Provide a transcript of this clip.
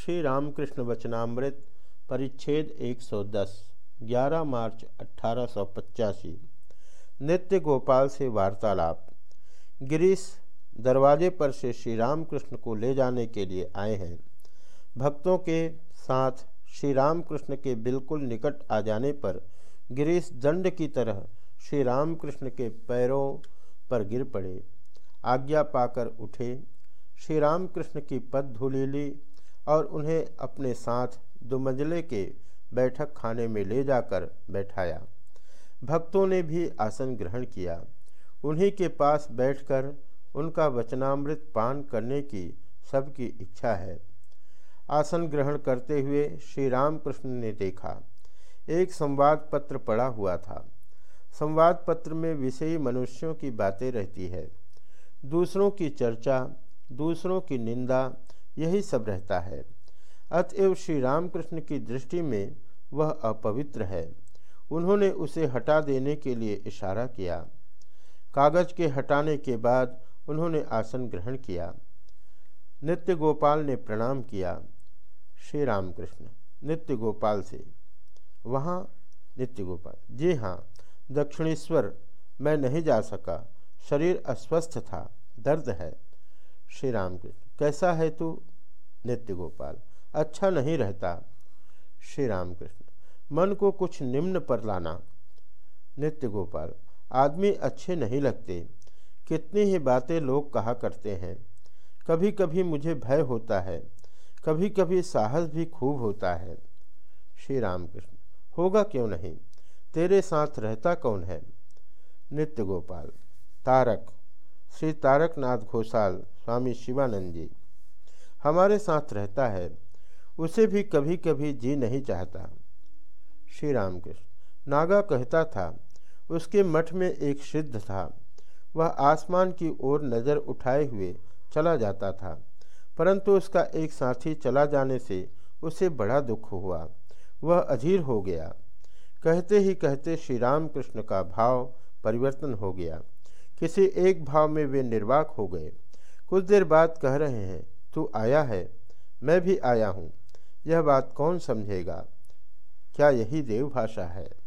श्री रामकृष्ण वचनामृत, परिच्छेद 110 11 मार्च अट्ठारह नित्य गोपाल से वार्तालाप। गिरीश दरवाजे पर से श्री रामकृष्ण को ले जाने के लिए आए हैं। भक्तों के साथ श्री रामकृष्ण के बिल्कुल निकट आ जाने पर गिरीश दंड की तरह श्री रामकृष्ण के पैरों पर गिर पड़े। आज्ञा पाकर उठे। श्री रामकृष्ण की पद धूली और उन्हें अपने साथ दुमंजले के बैठक खाने में ले जाकर बैठाया। भक्तों ने भी आसन ग्रहण किया। उन्हीं के पास बैठकर उनका वचनामृत पान करने की सबकी इच्छा है। आसन ग्रहण करते हुए श्री रामकृष्ण ने देखा। एक संवाद पत्र पड़ा हुआ था। संवाद पत्र में विषयी मनुष्यों की बातें रहती है। दूसरों की चर्चा, दूसरों की निंदा यही सब रहता है। अतएव श्री रामकृष्ण की दृष्टि में वह अपवित्र है। उन्होंने उसे हटा देने के लिए इशारा किया। कागज़ के हटाने के बाद उन्होंने आसन ग्रहण किया। नित्य गोपाल ने प्रणाम किया। श्री रामकृष्ण नित्य गोपाल से। वहाँ नित्य गोपाल, जी हाँ दक्षिणेश्वर, मैं नहीं जा सका। शरीर अस्वस्थ था, दर्द है। श्री रामकृष्ण कैसा है तू? नित्य गोपाल। अच्छा नहीं रहता। श्री रामकृष्ण मन को कुछ निम्न पर लाना। नित्य गोपाल, आदमी अच्छे नहीं लगते। कितनी ही बातें लोग कहा करते हैं। कभी कभी मुझे भय होता है। कभी कभी साहस भी खूब होता है। श्री रामकृष्ण होगा क्यों नहीं? तेरे साथ रहता कौन है? नित्य गोपाल, तारक, श्री तारकनाथ घोषाल, स्वामी शिवानंद जी। हमारे साथ रहता है, उसे भी कभी कभी जी नहीं चाहता। श्री रामकृष्ण नागा कहता था, उसके मठ में एक सिद्ध था। वह आसमान की ओर नज़र उठाए हुए चला जाता था, परंतु उसका एक साथी चला जाने से उसे बड़ा दुख हुआ। वह अधीर हो गया। कहते ही कहते श्री राम कृष्ण का भाव परिवर्तन हो गया। किसी एक भाव में वे निर्वाक हो गए। कुछ देर बाद कह रहे हैं तू आया है, मैं भी आया हूँ। यह बात कौन समझेगा? क्या यही देवभाषा है?